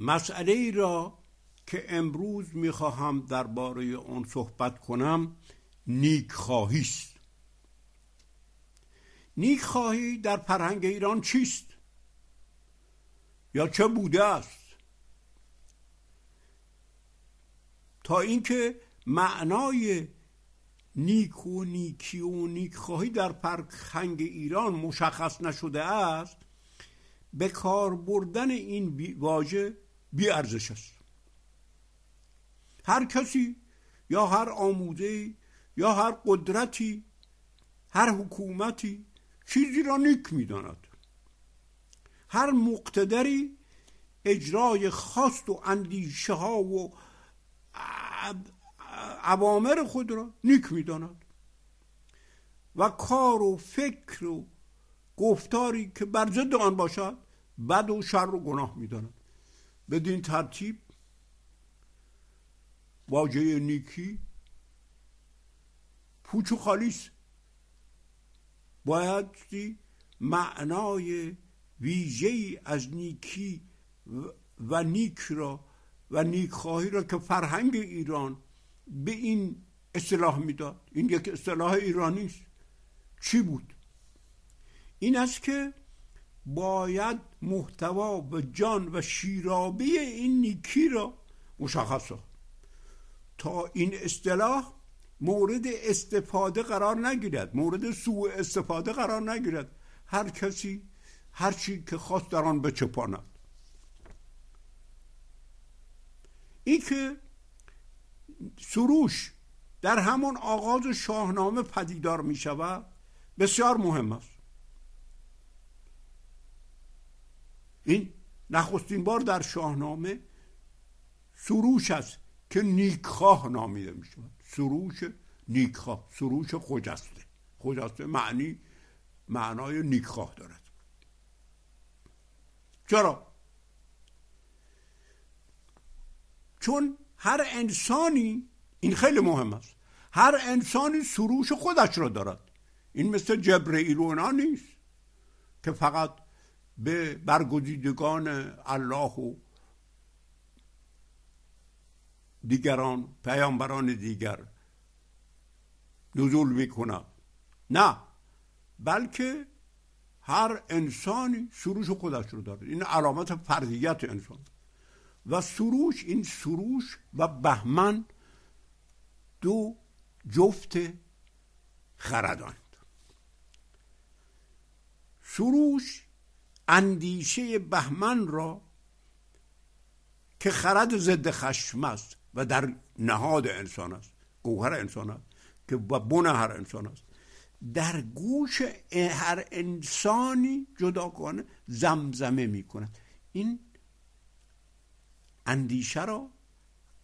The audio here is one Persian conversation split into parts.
مسئله ای را که امروز می‌خواهم درباره آن صحبت کنم نیک خواهی است. نیک خواهی در فرهنگ ایران چیست؟ یا چه بوده است؟ تا اینکه معنای نیک و نیکی و نیک خواهی در فرهنگ ایران مشخص نشده است به کار بردن این واژه بی ارزش است. هر کسی یا هر آموزه یا هر قدرتی هر حکومتی چیزی را نیک می‌داند. هر مقتدری اجرای خواست و اندیشه ها و عوامر خود را نیک می‌داند. و کار و فکر و گفتاری که بر ضد آن باشد بد و شر و گناه می‌داند. بدین ترتیب. واژه نیکی. پوچ و خالیست بایدی معنای ویژه از نیکی و نیک را و نیکخواهی را که فرهنگ ایران به این اصطلاح می‌داد. این یک اصطلاح ایرانی است. چی بود؟ این است که باید محتوا و جان و شیرابی این نیکی را مشخص تا این اصطلاح مورد استفاده قرار نگیرد مورد سوء استفاده قرار نگیرد. هر کسی هر چی که خواست در آن بچپاند. این که سروش در همون آغاز شاهنامه پدیدار می شود بسیار مهم است. این نخستین بار در شاهنامه سروش است که نیکخواه نامیده می شود سروش نیکخواه سروش خجسته خجسته معنی معنای نیکخواه دارد. چرا؟ چون هر انسانی این خیلی مهم است هر انسانی سروش خودش را دارد. این مثل جبرئیل و نیست که فقط به برگزیدگان الله و دیگران پیامبران دیگر نزول می‌کند نه بلکه هر انسانی سروش خودش رو داره. این علامت فردیت انسان. و سروش این سروش و بهمن دو جفت خردند سروش اندیشه بهمن را که خرد ضد خشم است و در نهاد انسان است گوهر انسان است که و بن هر انسان است. در گوش هر انسانی جداگانه زمزمه می کند این اندیشه را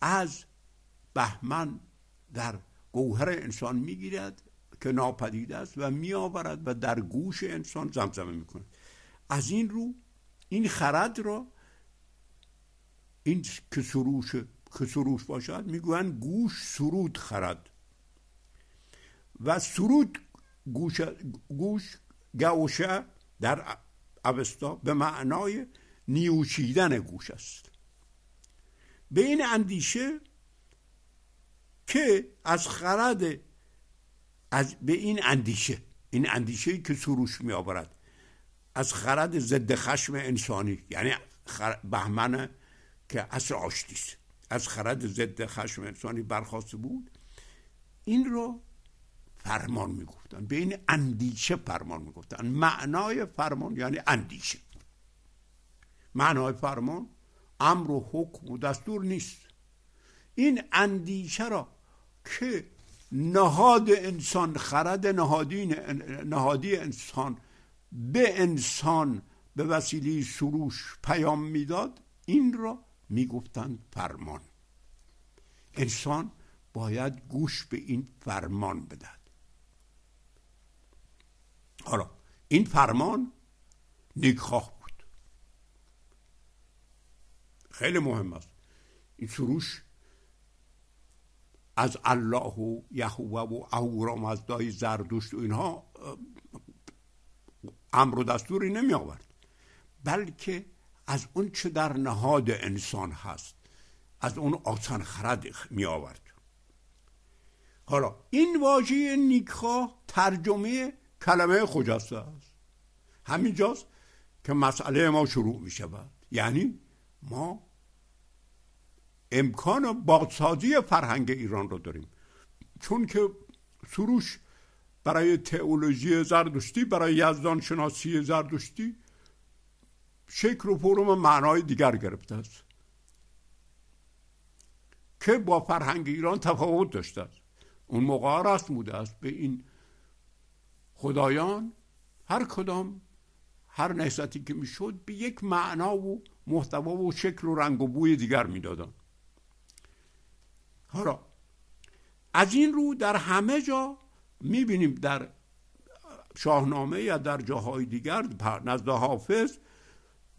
از بهمن در گوهر انسان می‌گیرد که ناپدید است و میآورد و در گوش انسان زمزمه می‌کند. از این رو این خرد را این که سروش که سروش باشد می‌گویند گوش سرود خرد. و سرود گوش, گوش گوشه در اوستا به معنای نیوشیدن گوش است. به این اندیشه که از خرد از به این اندیشه این اندیشه که سروش می آورد از خرد ضد خشم انسانی یعنی بهمن که اصل آشتیست از خرد ضد خشم انسانی برخواسته بود. این رو فرمان می‌گفتن به این اندیشه فرمان می‌گفتن. معنای فرمان یعنی اندیشه. معنای فرمان امر و حکم و دستور نیست. این اندیشه را که نهاد انسان خرد نهادین نهادی انسان به انسان به وسیله سروش پیام می‌داد این را می‌گفتند فرمان. انسان باید گوش به این فرمان بدهد. حالا این فرمان نیکخواه بود. خیلی مهم است. این سروش از الله و یهوه و اهورامزدای زردشت و اینها امر و دستوری نمی آورد بلکه از اون چه در نهاد انسان هست از اون آسان خرد می آورد حالا این واژه نیکخواه ترجمه کلمه خجسته است. همینجاست که مسئله ما شروع می شود یعنی ما امکان بازسازی فرهنگ ایران رو داریم. چون که سروش برای تئولوژی زردشتی برای یزدان شناسی زردشتی شکل و فرم معنای دیگر گرفته است. که با فرهنگ ایران تفاوت داشته است. اون موقع رسم بوده است. به این خدایان هر کدام هر نهضتی که می‌شد به یک معنا و محتوا و شکل و رنگ و بوی دیگر می‌دادن. حالا از این رو در همه جا می‌بینیم در شاهنامه یا در جاهای دیگر نزد حافظ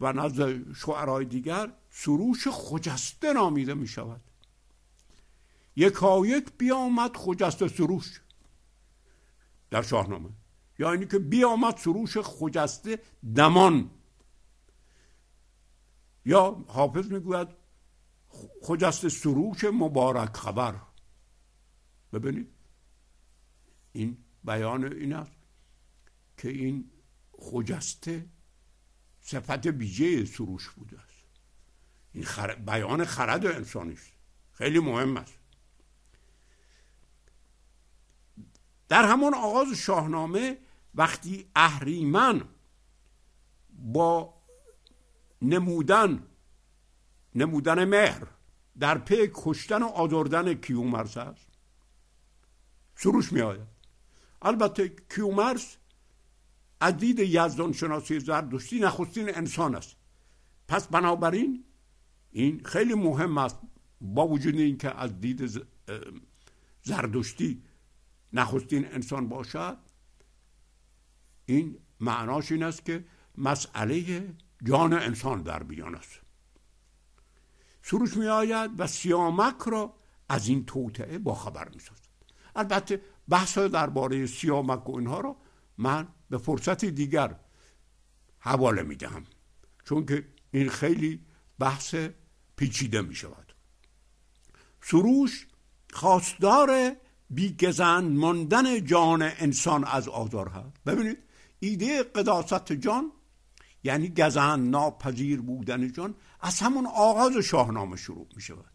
و نزد شعرهای دیگر سروش خجسته نامیده می شود یکایک بیامد خجسته سروش در شاهنامه. یعنی که بیامد سروش خجسته دمان. یا حافظ می‌گوید خجسته سروش مبارک خبر. ببینید. این بیان این است که این خجسته صفت ویژه سروش بوده است. این بیان خرد انسانی است خیلی مهم است. در همان آغاز شاهنامه وقتی اهریمن با نمودن نمودن مهر در پی کشتن و آزردن کیومرس است سروش می آید البته کیومرس از دید یزدان شناسی زردشتی نخستین انسان است. پس بنابراین این خیلی مهم است با وجود اینکه از دید زردشتی نخستین انسان باشد. این معناش این است که مسئله جان انسان در بیان است. سروش می آید و سیامک را از این توطعه با خبر می سازد البته بحث درباره سیامک و اینها را من به فرصت دیگر حواله می دهم چون که این خیلی بحث پیچیده می شود سروش خواستار بیگزن ماندن جان انسان از آزار هست. ببینید ایده قداست جان یعنی گزن ناپذیر بودن جان از همون آغاز شاهنامه شروع می شود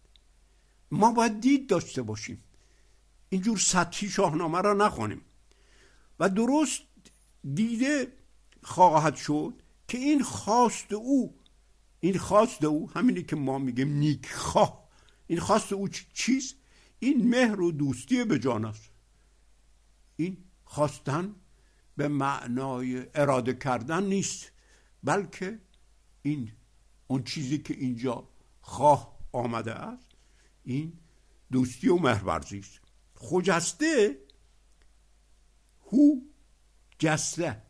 ما باید دید داشته باشیم. اینجور سطحی شاهنامه را نخونیم و درست دیده خواهد شد که این خواست او این خواست او همینی که ما میگیم نیک خواه این خواست او چیست؟ این مهر و دوستی به جان است. این خواستن به معنای اراده کردن نیست بلکه این اون چیزی که اینجا خواه آمده است این دوستی و مهرورزی است. خجسته هو جسته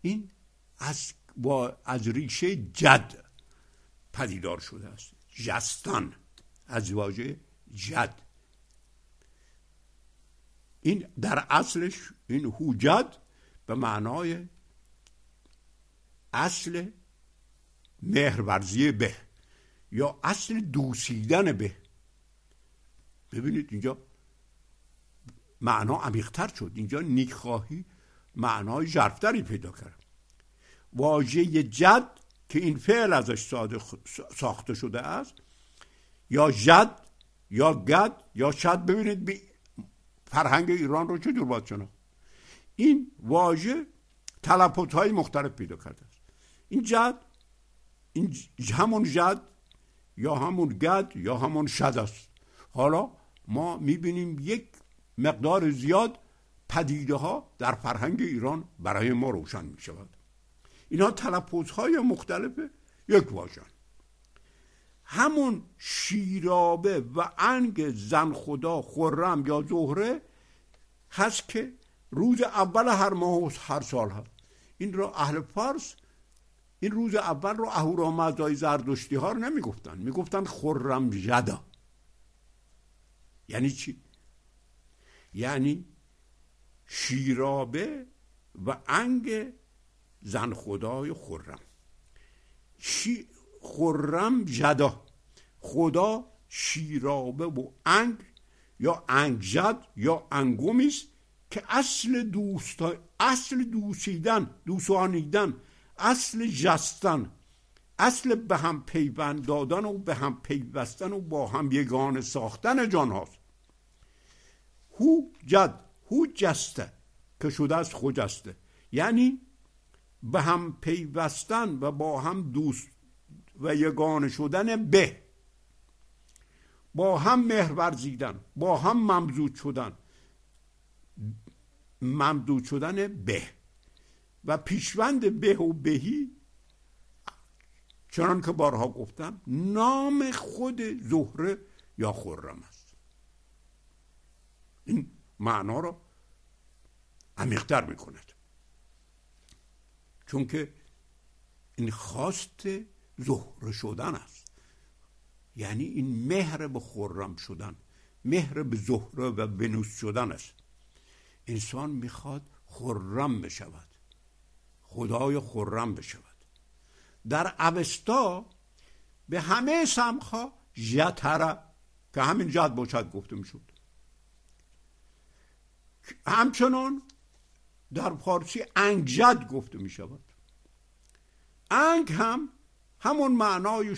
این از با از ریشه جد پدیدار شده است. جستان. از واژه جد. این در اصلش این هوجد به معنای اصل مهرورزی به یا اصل دوسیدن به. ببینید اینجا معنا عمیقتر شد. اینجا نیکخواهی معنای ژرفتری پیدا کرد. واژه جد که این فعل ازش ساخته شده است یا جد یا گد یا شد. ببینید فرهنگ ایران رو چجور باید شناخت؟ این واژه تلپوت های مختلف پیدا کرده است. این جد این همون جد یا همون گد یا همون شد است. حالا ما می‌بینیم یک مقدار زیاد پدیده ها در فرهنگ ایران برای ما روشن می شود اینها تلپوت های مختلف یک واژن همون شیرابه و انگ زن خدا خرم یا زهره هست که روز اول هر ماه و هر سال هست. این را اهل فارس این روز اول رو اهورامزدای زردشتی ها رو نمی گفتن می گفتن خرم جدا یعنی چی؟ یعنی شیرابه و انگ زن خدای خرم. شی خرم جدا. خدا شیرابه و انگ یا انگجد یا انگومی است که اصل دوست اصل دوسیدن دوسانیدن اصل جستن اصل به هم پیوند دادن و به هم پیوستن و با هم یگان ساختن جان هاست. هو جد هو جسته که شده از خجسته یعنی به هم پیوستن و با هم دوست و یگان شدن به. با هم مهر ورزیدن با هم ممزود شدن. ممدود شدن به. و پیشوند به و بهی چنان که بارها گفتم نام خود زهره یا خرم است. این معنا رو عمیقتر می‌کند. چون که این خواست زهره شدن است. یعنی این مهر به خرم شدن مهر به زهره و بنوس شدن است. انسان می‌خواد خرم بشود. خدای خرم بشود. در اوستا به همه سمخا جتره که همین جد باشد گفته می‌شد همچنان در فارسی انگجد گفته می شود. انگ هم همون معنای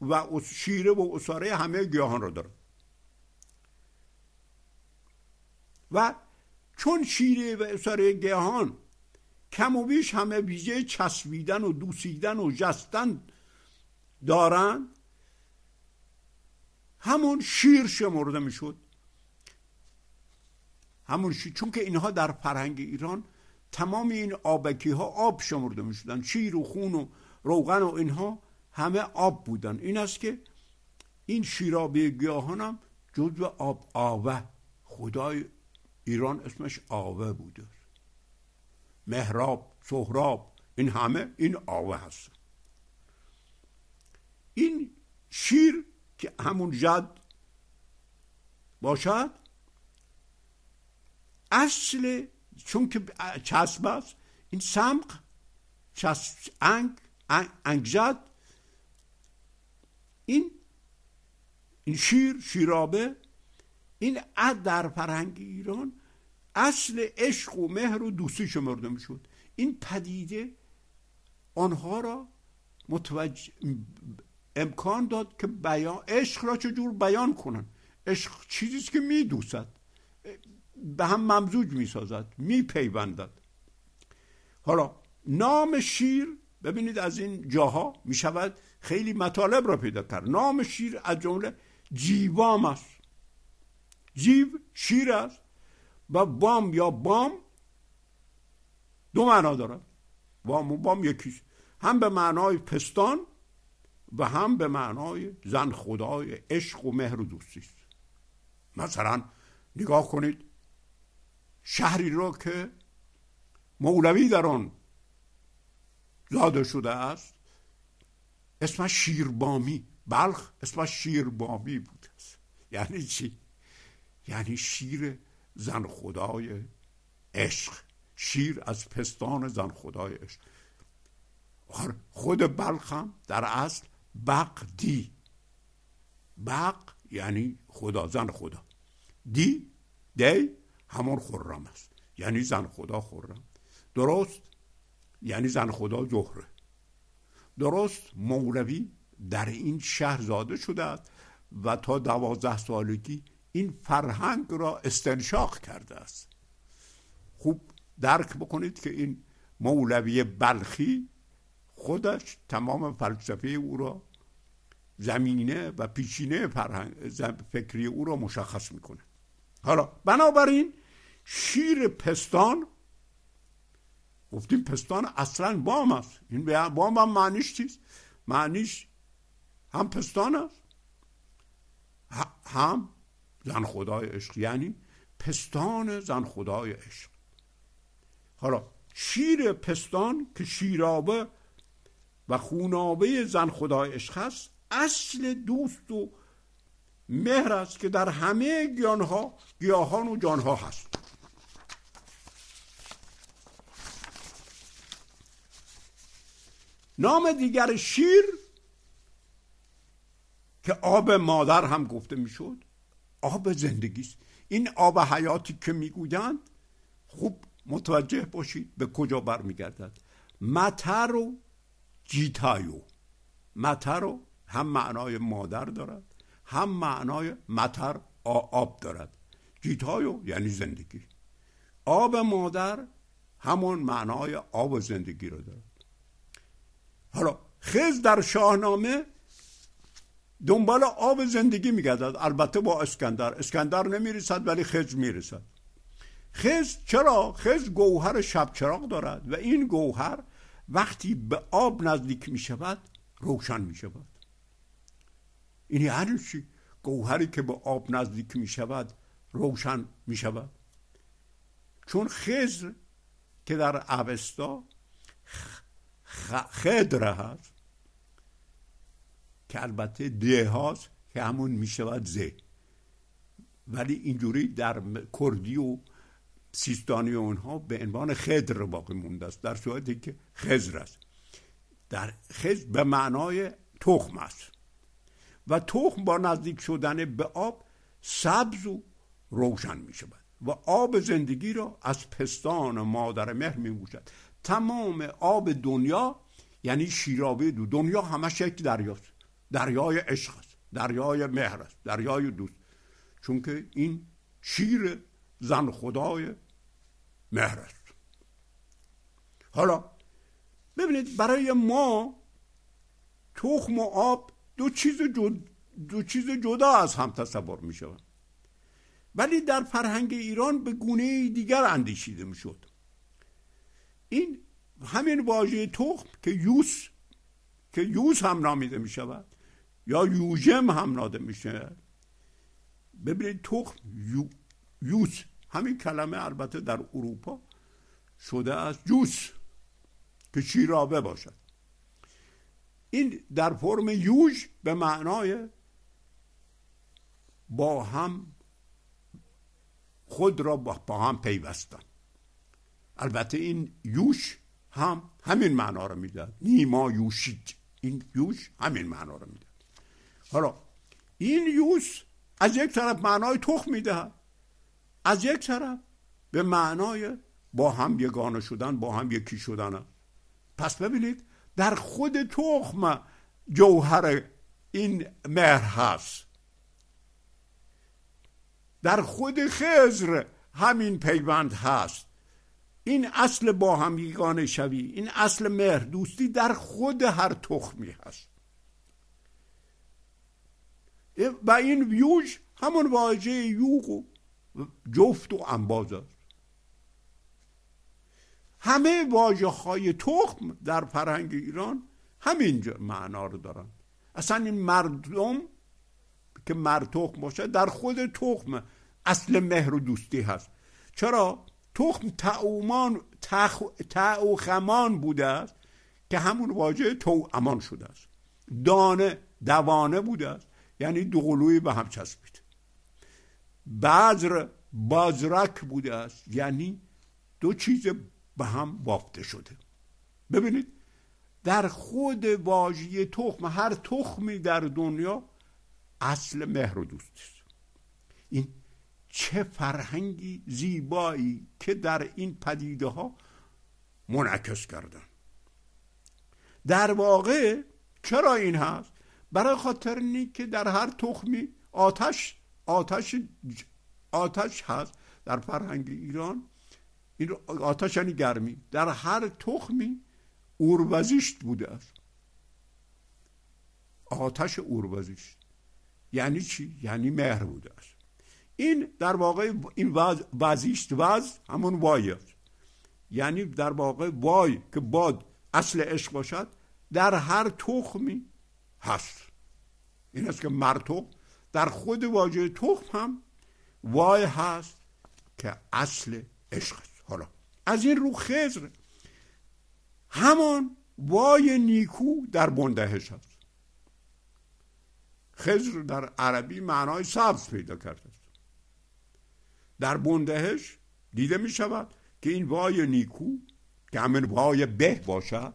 و شیره و اصاره همه گیاهان را دارد. و چون شیره و اصاره گیاهان کم و بیش همه ویژه چسبیدن و دوسیدن و جستن دارن همون شیر شمرده می‌شد همون شیر چون که اینها در فرهنگ ایران تمام این آبکی ها آب شمرده می شدن شیر و خون و روغن و اینها همه آب بودن. این است که این شیرابی گیاهان هم جزو آب آوه. خدای ایران اسمش آوه بوده. مهراب سهراب این همه این آوه هست. این شیر که همون جد باشد اصل چون که چسب است این سمق چسب انگ انگجد این این شیر شیرابه این در فرهنگ ایران اصل عشق و مهر و دوستی شمرده می‌شد. این پدیده آنها را متوجه امکان داد که بیان عشق را چجور بیان کنن. عشق چیزی که میدوسد. به هم ممزوج می‌سازد میپیوندد. حالا نام شیر ببینید از این جاها می‌شود خیلی مطالب را پیدا کرد. نام شیر از جمله جیوام است. جیو شیر است و بام یا بام دو معنا دارد. بام و بام یکیست هم به معنای پستان و هم به معنای زن خدای عشق و مهر و دوستی است. مثلا نگاه کنید شهری رو که مولوی در آن زاده شده است اسمش شیربامی بلخ اسمش شیربامی بوده است یعنی چی؟ یعنی شیر زن خدای عشق شیر از پستان زن خدای عشق. خود بلخ هم در اصل بقدی بق یعنی خدا زن خدا. دی دی همون خرم است. یعنی زن خدا خرم. درست؟ یعنی زن خدا زهره درست؟ مولوی در این شهر زاده شده است و تا دوازده سالگی این فرهنگ را استنشاق کرده است. خوب درک بکنید که این مولوی بلخی خودش تمام فلسفه او را زمینه و پیشینه فرهنگ فکری او را مشخص می‌کنه حالا بنابراین شیر پستان گفتیم پستان اصلا بام است. این بام هم معنیش چیست؟ معنیش هم پستان است. هم زن خدای عشق. یعنی پستان زن خدای عشق. حالا شیر پستان که شیرابه و خونابه زن خدای عشق هست اصل دوست و مهر است که در همه گیانها گیاهان و جانها هست. نام دیگر شیر که آب مادر هم گفته می‌شد آب زندگی است. این آب حیاتی که می‌گویند خوب متوجه باشید به کجا برمیگردد. متر و جیتایو. متر رو هم معنای مادر دارد. هم معنای متر آب دارد. جیتایو یعنی زندگی. آب مادر همون معنای آب زندگی رو دارد. حالا خز در شاهنامه دنبال آب زندگی میگردد. البته با اسکندر. اسکندر نمی‌رسد ولی خز می‌رسد. خز چرا؟ خز گوهر شب چراغ دارد و این گوهر وقتی به آب نزدیک می شود روشن می شود این یعنی چی؟ گوهری که به آب نزدیک می شود روشن می شود. چون خز که در اوستا خدر هست که البته ده هاست که همون می شود زه. ولی اینجوری در کردی و سیستانی و اونها به عنوان خدر باقی مونده است در صورتی که خزر است. در خزر به معنای تخم است. و تخم با نزدیک شدن به آب سبز و روشن می شود و آب زندگی را از پستان مادر مهر می موشد تمام آب دنیا یعنی شیرابه دو دنیا همش یک دریاست. دریای عشق است دریای مهر است دریای دوست. چون که این شیر زن خدای مهر است. حالا ببینید برای ما تخم و آب دو چیز جدا, دو چیز جدا از هم تصور می شود ولی در فرهنگ ایران به گونه دیگر اندیشیده می شد این همین واژه تخم که یوس که یوس هم نامیده می شود یا یوژم هم ناده می شود ببینید تخم یو، یوس. همین کلمه البته در اروپا شده از جوس که شیرابه باشد. این در فرم یوژ به معنای با هم خود را با هم پیوستن. البته این یوش هم همین معنا رو می‌داد نیما یوشید این یوش همین معنا رو می‌داد حالا این یوش از یک طرف معنای تخم می‌دهد. از یک طرف به معنای با هم یگانه شدن با هم یکی شدن. پس ببینید در خود تخم جوهر این مهر هست. در خود خزر همین پیوند هست. این اصل با هم یگانه شوی این اصل مهر. دوستی در خود هر تخمی هست. و این ویوش همون واژه یوغ و جفت و انباز است. همه واجه های تخم در فرهنگ ایران همین معنا رو دارن. اصلا این مردم که مرد تخم باشه در خود تخم اصل مهر و دوستی هست. چرا؟ تخم تعومان تعوخمان بوده است که همون واژه تو امان شده است. دانه دوانه بوده است. یعنی دوقلوی به هم چسبید. بذر بازرک بوده است. یعنی دو چیز به هم بافته شده. ببینید در خود واژه تخم هر تخمی در دنیا اصل مهر و دوست است. این چه فرهنگی زیبایی که در این پدیده ها منعکس کردن در واقع چرا این هست؟ برای خاطر اینه که در هر تخمی آتش آتش آتش هست در فرهنگ ایران. این آتش یعنی گرمی. در هر تخمی اوروزیشت بوده است. آتش اوروزیشت یعنی چی؟ یعنی مهر بوده است. این در واقع این وز وزیشت وز همون وای است. یعنی در واقع وای که باد اصل عشق باشد در هر تخمی هست. این است که مرتوب در خود واژه تخم هم وای هست که اصل عشق است. از این رو خزر همان وای نیکو در بندهش است خزر در عربی معنای سبز پیدا کرده است. در بندهش دیده می شود که این وای نیکو که همین وای به باشد.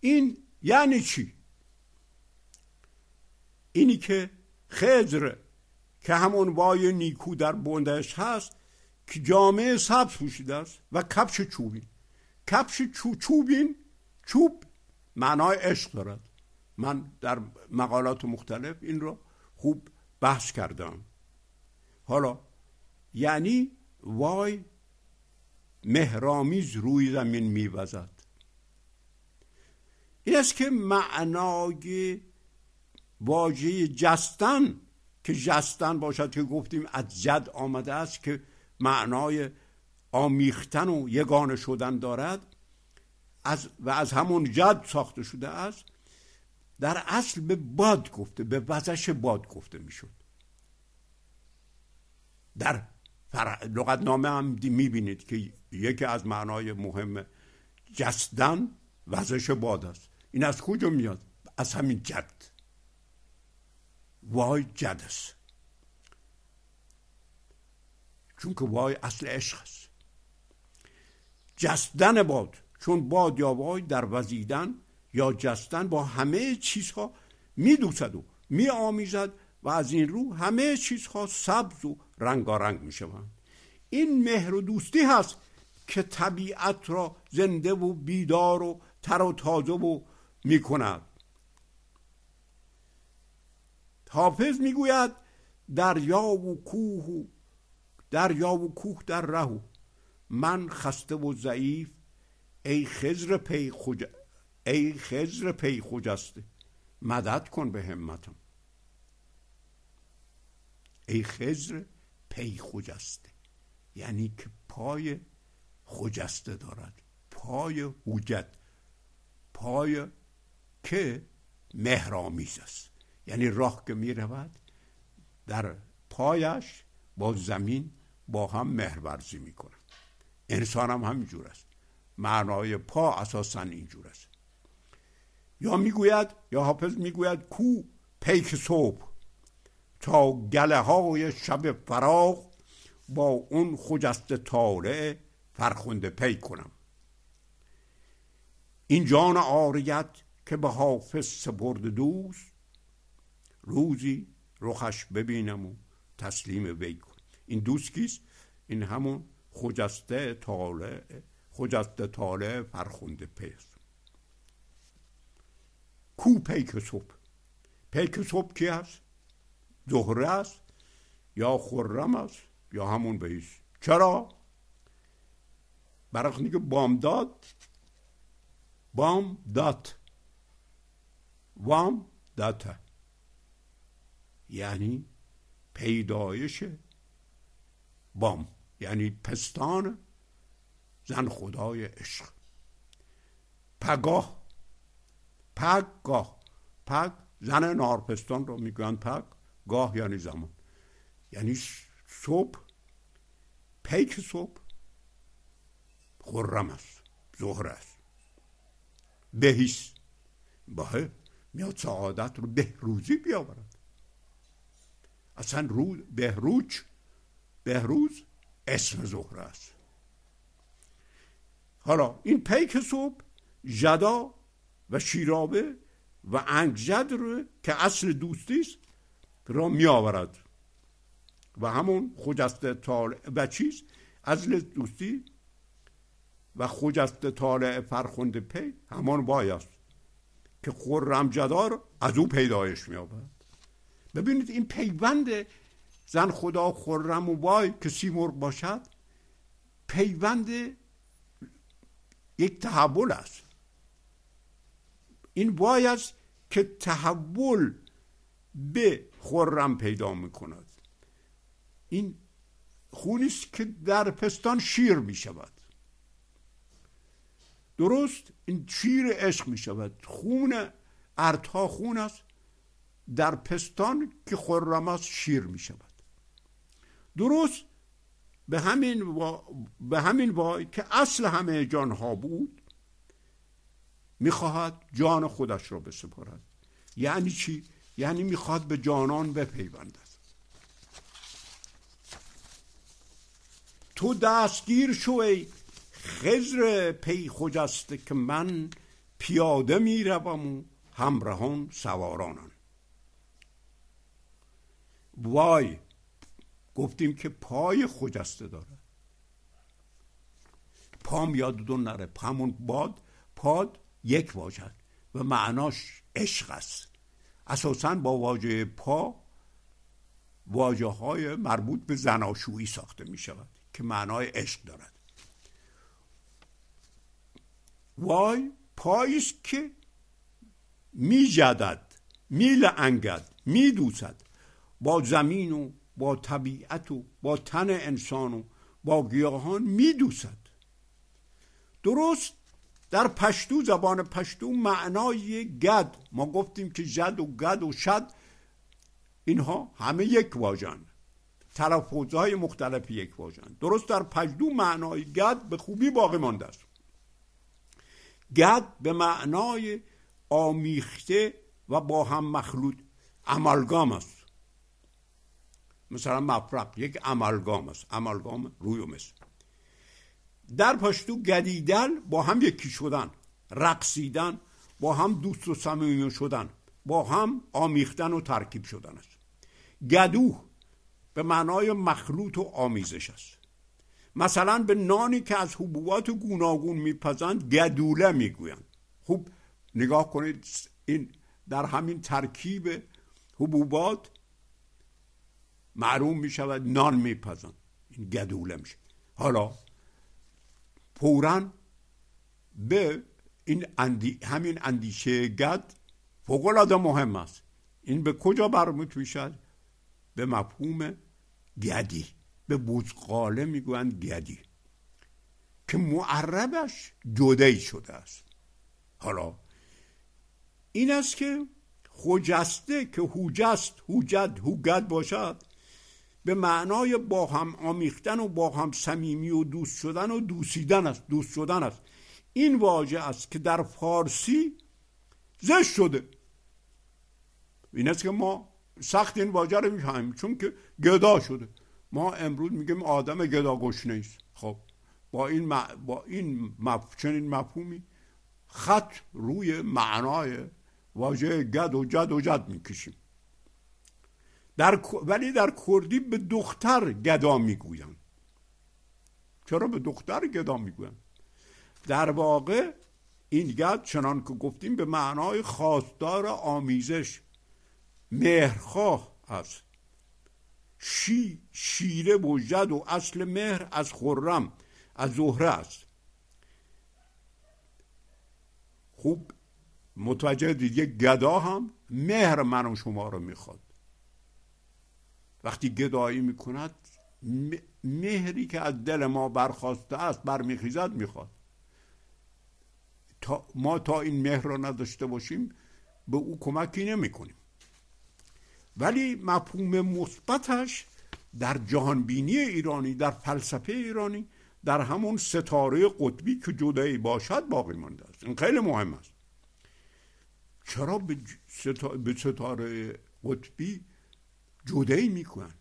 این یعنی چی؟ اینی که خضر که همون وای نیکو در بندش هست که جامعه سبز پوشیده است و کفش چوبین. کفش چو چوبین چوب معنای عشق دارد. من در مقالات مختلف این رو خوب بحث کردم. حالا یعنی وای مهرامیز روی زمین میوزد. این است که معنای واژه جستن که جستن باشد که گفتیم از جد آمده است که معنای آمیختن و یگانه شدن دارد از و از همون جد ساخته شده است. در اصل به باد گفته به وزش باد گفته می‌شد. در لغت نامه هم می‌بینید که یکی از معنای مهم جستن وزش باد است. این از کجا میاد؟ از همین جد. وای جد است چون که وای اصل عشق است جستن باد چون باد یا وای در وزیدن یا جستن با همه چیزها میدوسد و میآمیزد و از این رو همه چیزها سبز و رنگارنگ می‌شوند این مهر و دوستی هست که طبیعت را زنده و بیدار و تر و تازه و می‌کند حافظ می‌گوید دریا و کوه و دریا و کوه در ره و. من خسته و ضعیف ای خضر پی خوج ای خضر پی خجسته. مدد کن به همتم. ای خضر پی خجسته. یعنی که پای خجسته دارد. پای حجت. پای که مهرامیز است. یعنی راه که می رود در پایش با زمین با هم مهرورزی می کنند انسان هم همینجور است. معنای پا اساسا اینجور است. یا می‌گوید یا حافظ می‌گوید کو پیک صبح تا گله های شب فراغ با اون خجسته طالع فرخنده پی کنم. این جان عاریت که به حافظ سپرد دوست روزی رخش ببینم و تسلیم وی کن. این دوست کیست؟ این همون خجسته طالع خجسته طالع فرخنده پیست کو پیک صبح؟ پیک صبح کی هست زهره است یا خرم است یا همون بیش؟ چرا؟ برای که بام داد. بام دات وام داته یعنی پیدایش بام یعنی پستان زن خدای عشق. پگاه پگ گاه پگ زن نارپستان رو میگن پگ گاه یعنی زمان. یعنی صبح پیک صبح خرم است ظهر است. بهیست باه میاد سعادت رو بهروزی بیاورد. اصلا روز بهروج بهروز اسم زهره است. حالا این پیک صبح جدا و شیرابه و انگجد رو که اصل دوستی است را می آورد و همون خجست طالع و چیز؟ اصل دوستی و خجست طالع فرخنده پی همان وای است که خرم جدار از او پیدایش می آورد ببینید این پیوند زن خدا خرم و وای که سیمرغ باشد پیوند یک تحول است. این وای است که تحول به خرم پیدا می‌کند. این خونی است که در پستان شیر می شود درست این شیر عشق می شود خون ارتها خون است. در پستان که خرم است شیر می شود. درست به همین, به همین وای که اصل همه جانها بود می‌خواهد جان خودش را بسپارد. یعنی چی؟ یعنی می‌خواد به جانان بپیوندد. تو دستگیر شو ای خزر پی خجسته که من پیاده می‌روم و همراهان سوارانم. وای گفتیم که پای خجسته داره. پام یادتون نره همون باد پاد یک واژه و معناش عشق است. اساسا با واژه پا واجه های مربوط به زناشویی ساخته می شود که معنای عشق دارد. وای پاییست که می جدد می لعنگد می دوسد با زمین و با طبیعت و با تن انسان و با گیاهان می دوسد درست در پشتو زبان پشتو معنای گد. ما گفتیم که جد و گد و شد اینها همه یک واژن. تلفظهای مختلف یک واژن. درست در پشتو معنای گد به خوبی باقی مانده است. گد به معنای آمیخته و با هم مخلوط عملگام است. مثلا مفرق یک عملگام است. عملگام روی و مثل در پشتو گدیدل با هم یکی شدن رقصیدن با هم دوست و صمیمی شدن با هم آمیختن و ترکیب شدن است. گدوه به معنای مخلوط و آمیزش است. مثلا به نانی که از حبوبات گوناگون میپزند گدوله می‌گویند. خوب نگاه کنید این در همین ترکیب حبوبات معروم می‌شود نان میپزند. این گدوله میشه. حالا فورا به این اندی... همین اندیشه گد فوقالعاده مهم است. این به کجا برموت می‌شد به مفهوم گدی. به بوزقاله می‌گویند گدی. که معربش جدی شده است. حالا این است که خوجسته که هوجست هوجد هوگد باشد. به معنای با هم آمیختن و با هم صمیمی و دوست شدن و دوستیدن است دوست شدن است. این واژه است که در فارسی زشت شده. این است که ما سخت این واژه رو می‌فهمیم چون که گدا شده. ما امروز میگیم آدم گدا است. خب با این با این مف... چنین مفهومی خط روی معنای واژه گد و جد و جد می‌کشیم. در... ولی در کردی به دختر گدا می‌گویند چرا به دختر گدا می‌گویند در واقع این گد چنان که گفتیم به معنای خواستار آمیزش مهرخواه است. شی شیره و جد و اصل مهر از خرم از زهره است. خوب متوجه دید یک گدا هم مهر من و شما رو می‌خواد. وقتی گدایی می‌کند مهری که از دل ما برخواسته است برمیخیزد می‌خواد. تا ما تا این مهر را نداشته باشیم به او کمکی نمی‌کنیم. ولی مفهوم مثبتش در جهانبینی ایرانی در فلسفه ایرانی در همون ستاره قطبی که جدایی باشد باقی مانده است. این خیلی مهم است. چرا به, به ستاره قطبی جدایی می‌کنن.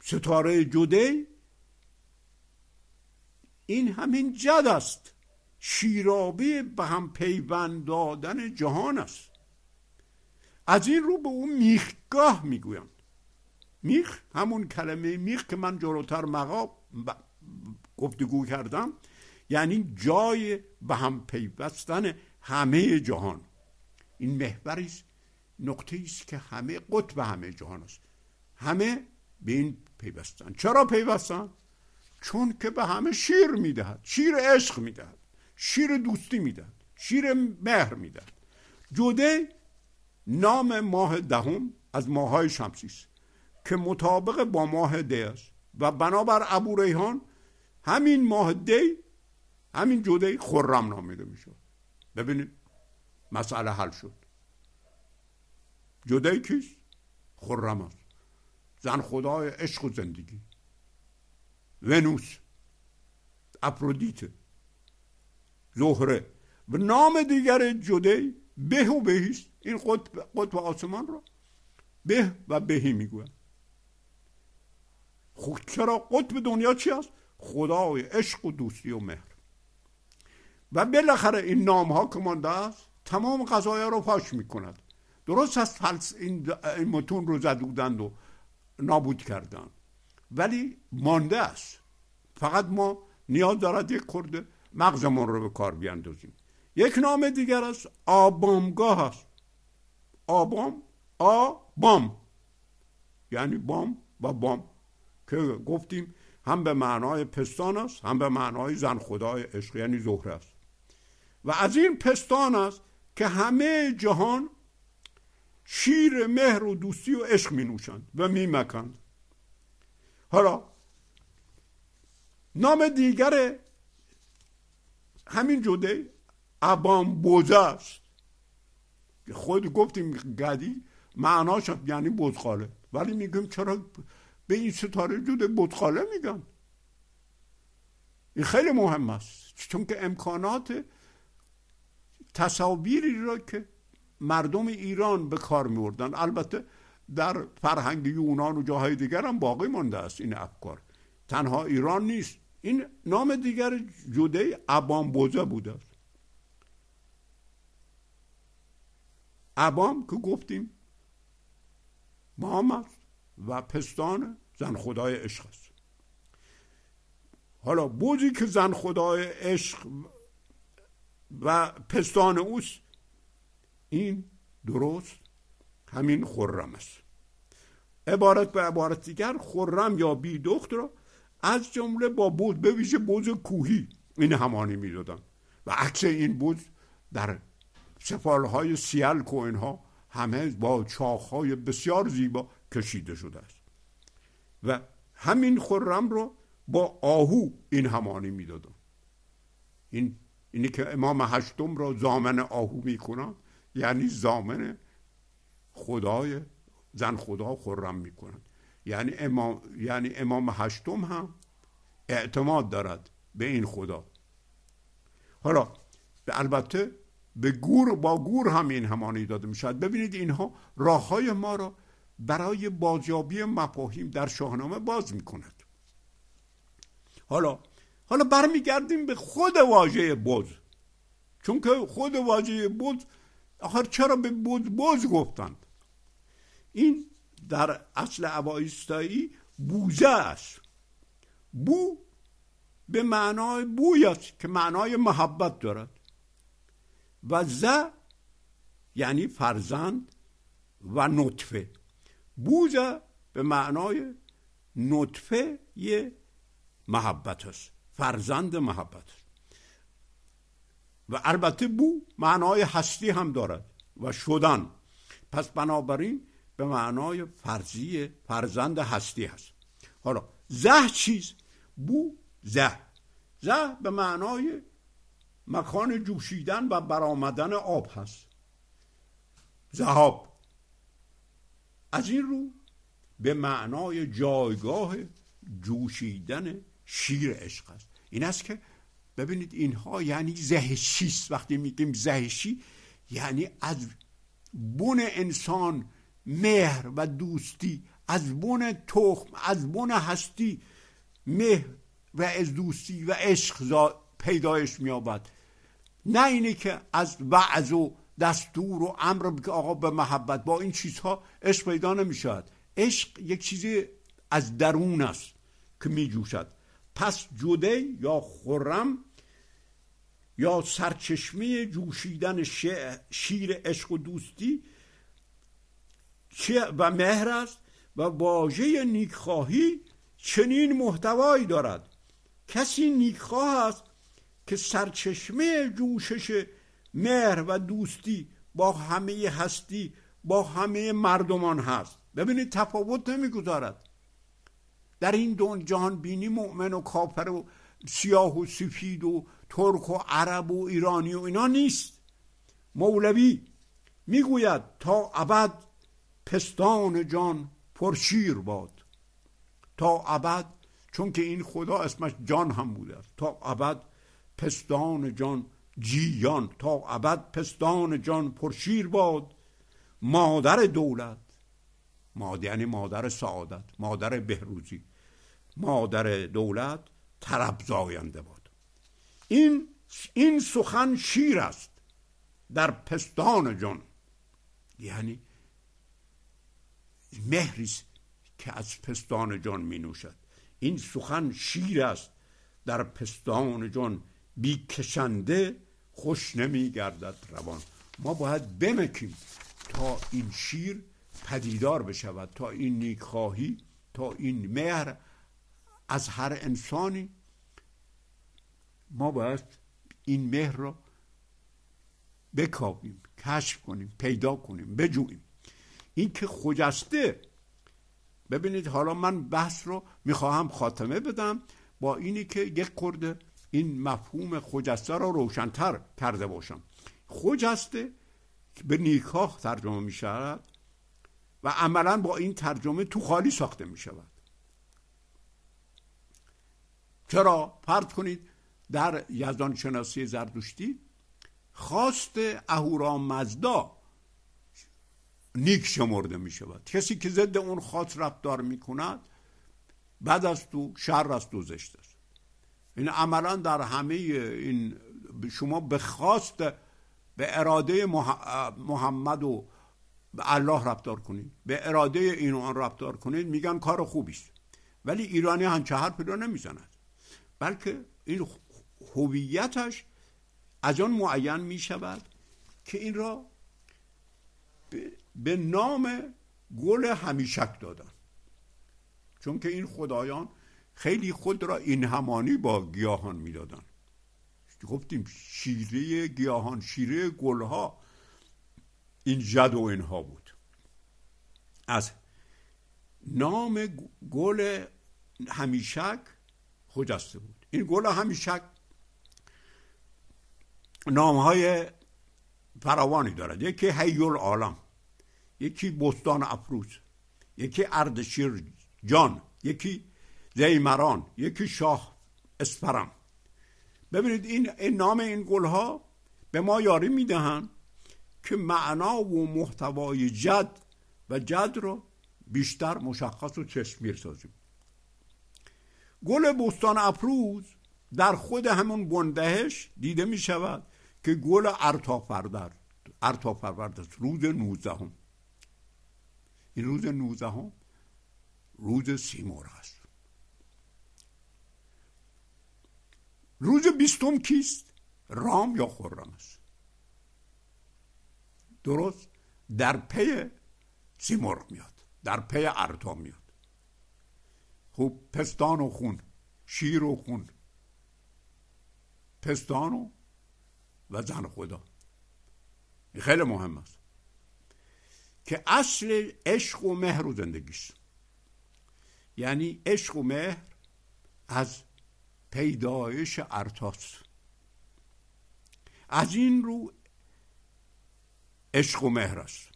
ستاره جدی این همین جد است. شیرابه به هم پیوند دادن جهان است. از این رو به اون میخگاه می‌گویم میخ همون کلمه میخ که من جلوتر مقاب گفتگو کردم یعنی جای به هم پیوستن همه جهان. این محوری است نقطه است که همه قطب همه جهان است. همه به این پیوستن. چرا پیوستن؟ چون که به همه شیر می‌دهد شیر عشق می‌دهد شیر دوستی می‌دهد شیر مهر می‌دهد. جوده نام ماه دهم از ماهای شمسی است که مطابق با ماه دی است. و بنابر ابو ریحان همین ماه دی همین جوده خرم نامیده میشه ببینید مسئله حل شد. جدای کیست؟ خرم است. زن خدای عشق و زندگی. ونوس. افرودیت. زهره. و نام دیگر جدی به و بهیست. این قطب, قطب آسمان را. به و بهی می‌گوید خب چرا قطب دنیا چی است؟ خدای عشق و دوستی و مهر. و بالاخره این نام ها که است؟ تمام قضایا رو پاش می‌کند. درست از فلس این, این متون رو زدودند و نابود کردن ولی مانده است. فقط ما نیاز دارد یک کرده مغزمون رو به کار بیاندازیم. یک نام دیگر است آبامگاه است. آبام آبام. یعنی بام و بام. که گفتیم هم به معنای پستان است هم به معنای زن خدای عشق یعنی زهره است. و از این پستان است که همه جهان شیر مهر و دوستی و عشق می نوشند و می مکند. حالا نام دیگر همین جده ابام بوزه است. خود گفتیم گدی معناش یعنی بزخاله ولی میگم چرا به این ستاره جوده بزخاله میگن؟ این خیلی مهم است. چون که امکانات تصاویری را که مردم ایران به کار میوردن. البته در فرهنگ یونان و جاهای دیگر هم باقی مانده است این افکار. تنها ایران نیست. این نام دیگر جوده ابام بوزه بوده است. ابام که گفتیم مام است و پستان زن خدای عشق است. حالا بوزی که زن خدای عشق و پستان اوست. این درست همین خرم است. عبارت به عبارت دیگر خرم یا بی دخت را از جمله با بود به ویژه بوز کوهی این همانی می‌دادن. و عکس این بود در سفالهای سیل و اینها همه با چاخهای بسیار زیبا کشیده شده است. و همین خرم رو با آهو این همانی می‌دادن. این اینی که امام هشتم را زامن آهو می‌کنن یعنی زامن خدای زن خدا خرم می‌کنن یعنی امام یعنی امام هشتم هم اعتماد دارد به این خدا. حالا البته به گور با گور هم این همانی داده می شود ببینید اینها راه های ما را برای بازیابی مفاهیم در شاهنامه باز می کند حالا حالا برمیگردیم به خود واژه بز. چون که خود واژه بز آخر چرا به بز بز گفتند؟ این در اصل اوایستایی بوزه است. بو به معنای بوی است که معنای محبت دارد. و ز یعنی فرزند و نطفه. بوزه به معنای نطفه محبت است. فرزند محبت. و البته بو معنای هستی هم دارد و شدن. پس بنابراین به معنای فرضی فرزند هستی هست. حالا زه چیز؟ بو زه. زه به معنای مکان جوشیدن و برآمدن آب هست. زهاب. از این رو به معنای جایگاه جوشیدن شیر عشق است. این است که ببینید اینها یعنی زهشیست وقتی میگیم زهشی یعنی از بن انسان مهر و دوستی از بن تخم از بن هستی مهر و از دوستی و عشق پیدایش میابد نه اینه که از وعظ و دستور و امر که آقا به محبت با این چیزها عشق پیدا نمی‌شد عشق یک چیزی از درون است که میجوشد. پس جده یا خرم یا سرچشمه جوشیدن شیر عشق و دوستی و مهر است و واژه نیکخواهی چنین محتوایی دارد. کسی نیکخواه است که سرچشمه جوشش مهر و دوستی با همه هستی با همه مردمان هست. ببینید تفاوت نمی‌گذارد. در این دون جهان بینی مؤمن و کافر و سیاه و سفید و ترک و عرب و ایرانی و اینا نیست. مولوی می‌گوید تا ابد پستان جان پرشیر باد. تا ابد چون که این خدا اسمش جان هم بوده است. تا ابد پستان جان جیان. تا ابد پستان جان پرشیر باد. مادر دولت مادر یعنی مادر سعادت مادر بهروزی. مادر دولت طرب زاینده باد این این سخن شیر است در پستان جان. یعنی مهری که از پستان جان می نوشد. این سخن شیر است در پستان جان. بی کشنده خوش نمی گردد روان. ما باید بمکیم تا این شیر پدیدار بشود تا این نیکخواهی تا این مهر از هر انسانی ما باید این مهر را بکاویم کشف کنیم پیدا کنیم بجوییم. این که خجسته ببینید حالا من بحث رو می‌خواهم خاتمه بدم با اینی که یک کرده این مفهوم خجسته را روشنتر کرده باشم. خجسته به نیکاه ترجمه می شود و عملا با این ترجمه تو خالی ساخته می شود چرا؟ فرض کنید؟ در یزدان شناسی زردوشتی خواست اهورا مزدا نیک شمرده می شود. کسی که ضد اون خاص رفتار می کند بعد از تو شر از تو زشت است. این عملا در همه این شما به خواست به اراده محمد و به الله رفتار کنید. به اراده این و آن رفتار کنید میگن کار خوبی است. ولی ایرانی همچه حرفی رو نمی‌زند. بلکه این هویتش از آن معین می شود که این را به نام گل همیشک دادن. چون که این خدایان خیلی خود را این همانی با گیاهان می‌دادن. گفتیم شیره گیاهان شیره گلها این جد و اینها بود. از نام گل همیشک خجسته بود. این گل همیشک نام های فراوانی دارد. یکی هیول عالم یکی بستان افروز یکی اردشیر جان یکی زیمران یکی شاه اسپرم. ببینید این, این نام این گل ها به ما یاری می‌دهند که معنا و محتوای جد و جد رو بیشتر مشخص و چشمیر سازیم. گل بستان افروز در خود همون بندهش دیده می شود که گل ارتافردر ارتافرورد است روز نوزدهم. این روز نوزدهم روز سیمور است. روز بیستم کیست؟ رام یا خرم است. درست؟ در پی سیمرغ میاد. در پی ارتا میاد. خوب پستان و خون شیر و خون. پستان و و زن خدا. خیلی مهم است. که اصل عشق و مهر و زندگیش یعنی عشق و مهر از پیدایش ارتاس. از این رو عشق و مهر است.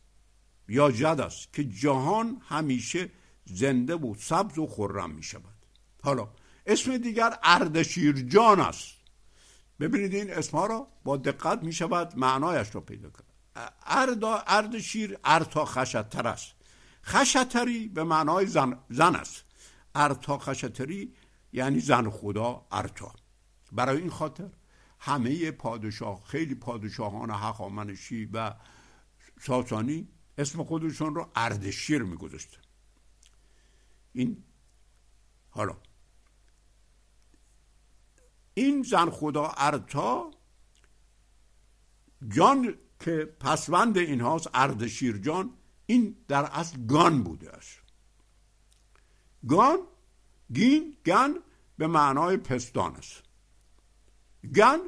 یا جد است که جهان همیشه زنده و سبز و خرم می شود. حالا اسم دیگر اردشیر جان است. ببینید این اسمها را با دقت می شود معنایش را پیدا کرد اردا اردشیر ارتا خشتر است. خشتری به معنای زن, زن است. ارتا خشتری یعنی زن خدا ارتا. برای این خاطر همه پادشاه خیلی پادشاهان هخامنشی و ساسانی اسم خودشون رو اردشیر میگذاشتن این حالا. این زن خدا ارتا جان که پسوند اینهاست اردشیر جان این در اصل گان بوده است. گان گین گن به معنای پستان است. گن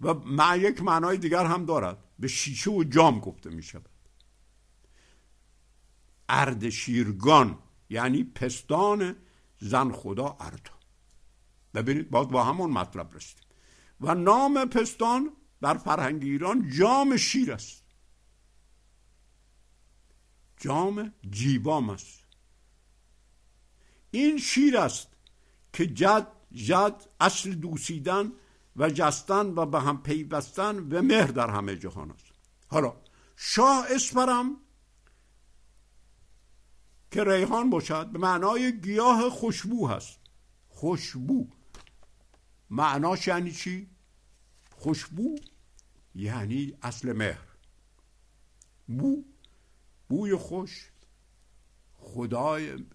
و مع یک معنای دیگر هم دارد. به شیشه و جام گفته می شود اردشیرگان یعنی پستان زن خدا ارتا ببینید باز با همون مطلب رسید و نام پستان در فرهنگ ایران جام شیر است. جام جیبام است. این شیر است که جد جد اصل دوسیدن و جستن و به هم پیوستن و مهر در همه جهان است. حالا شاه اسپرم که ریحان باشد به معنای گیاه خوشبو هست. خوشبو. معناش یعنی چی؟ خوشبو یعنی اصل مهر. بو بوی خوش خدای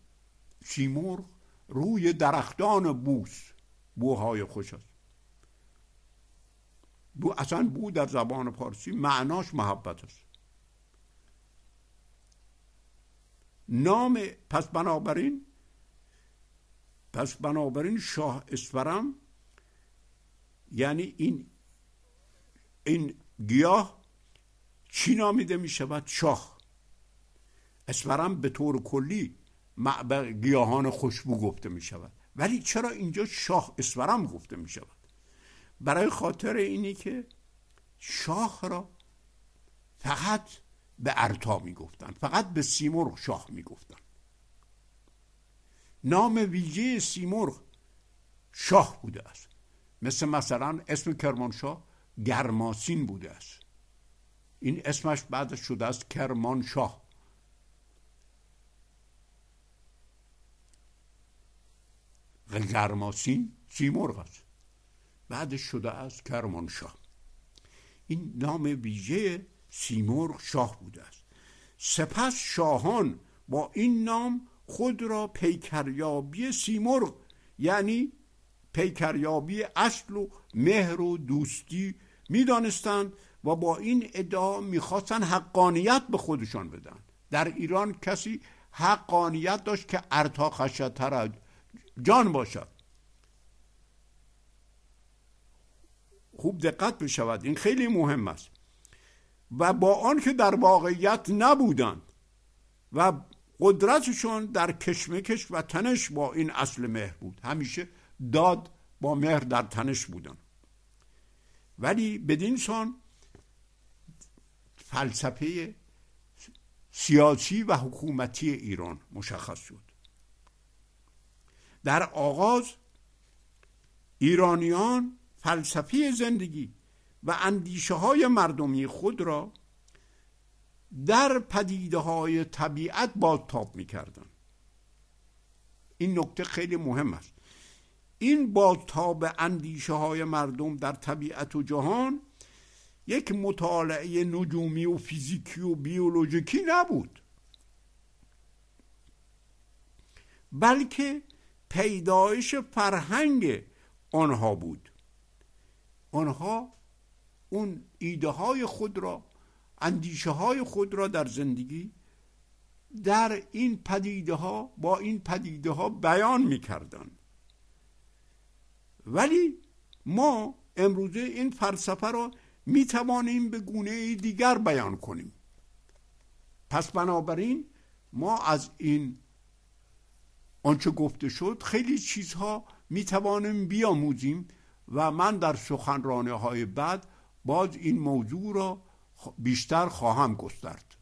سیمرغ روی درختان بوس بوهای خوش است. بو اصلا بو در زبان پارسی معناش محبت است. نام پس بنابراین پس بنابراین شاه اسفرم یعنی این این گیاه چی نامیده می شود؟ شاه. اسفرم به طور کلی گیاهان خوشبو گفته می شود. ولی چرا اینجا شاه اسفرم گفته می شود؟ برای خاطر اینی که شاه را فقط به ارتا می گفتن فقط به سیمرغ شاه می گفتن نام ویژه سیمرغ شاه بوده است. مثل مثلا اسم کرمانشاه گرماسین بوده است. این اسمش بعد شده است کرمانشاه. گرماسین سیمرغ است. بعدش شده است کرمانشاه. این نام ویژه سیمرغ شاه بوده است. سپس شاهان با این نام خود را پیکریابی سیمرغ یعنی پیکریابی اصل و مهر و دوستی می‌دانستند و با این ادعا می‌خواستن حقانیت به خودشان بدن. در ایران کسی حقانیت داشت که ارتا خشتر جان باشد. خوب دقت بشود. این خیلی مهم است. و با آنکه در واقعیت نبودند و قدرتشون در کشمکش و تنش با این اصل مهر بود. همیشه داد با مهر در تنش بودن. ولی بدین سان فلسفه سیاسی و حکومتی ایران مشخص شد. در آغاز ایرانیان فلسفه زندگی و اندیشه های مردمی خود را در پدیده های طبیعت بازتاب می‌کردن این نکته خیلی مهم است. این بازتاب اندیشه های مردم در طبیعت و جهان یک مطالعه نجومی و فیزیکی و بیولوژیکی نبود. بلکه پیدایش فرهنگ آنها بود. آنها اون ایده های خود را اندیشه های خود را در زندگی در این پدیده ها با این پدیده ها بیان می‌کردن. ولی ما امروزه این فلسفه را می توانیم به گونه دیگر بیان کنیم. پس بنابراین ما از این آنچه گفته شد خیلی چیزها می توانیم بیاموزیم و من در سخنرانه های بعد باز این موضوع را بیشتر خواهم گسترد.